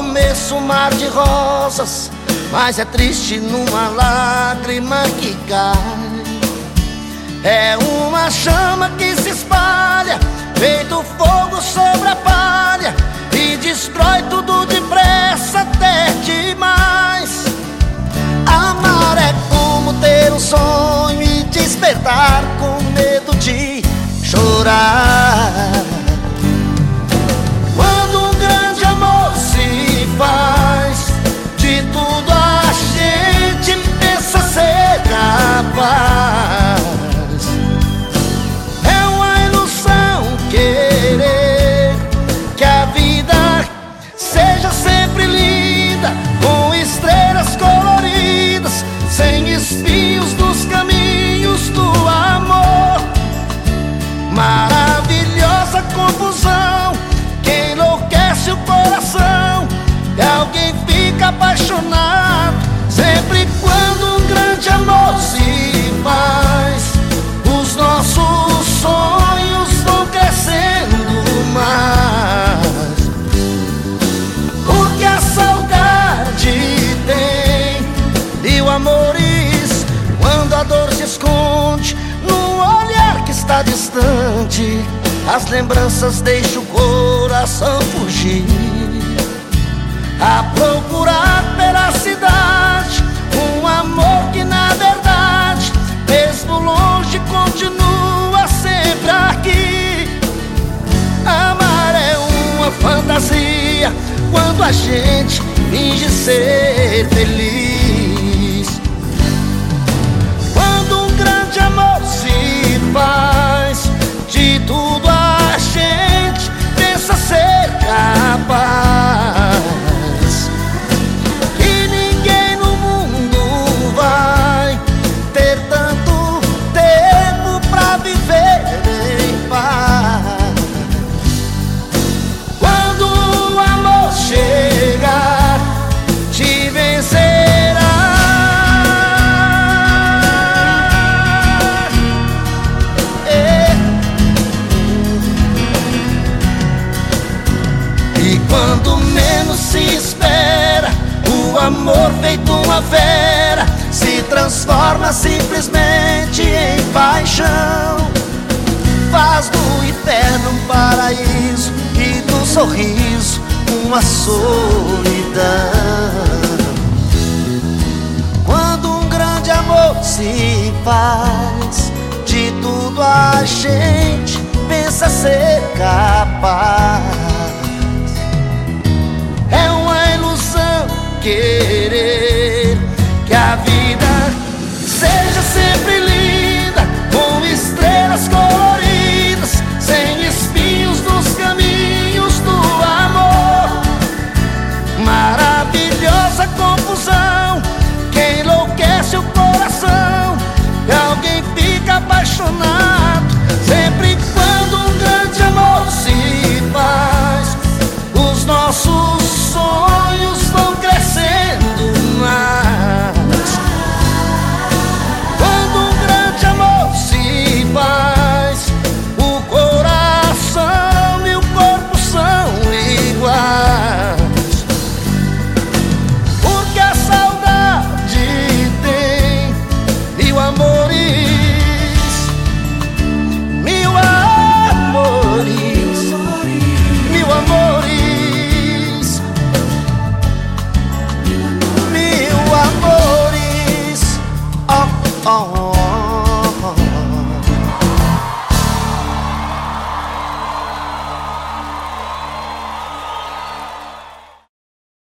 pareço um mar de rosas, mas é triste numa lágrima que cai. É uma chama apaixonado distante As lembranças deixam o coração fugir a procurar pela cidade um amor que na verdade, mesmo longe, continua sempre aqui. Amar é uma fantasia quando a gente finge ser feliz. Amor feito uma fera se transforma simplesmente em paixão. Faz do inferno um paraíso e do sorriso uma solidão. Quando um grande amor se faz, de tudo a gente pensa ser capaz. querer que a vida seja sempre linda, com estrelas coloridas, sem espinhos nos caminhos do amor. Maravilhosa confusão que enlouquece o coração e alguém fica apaixonado.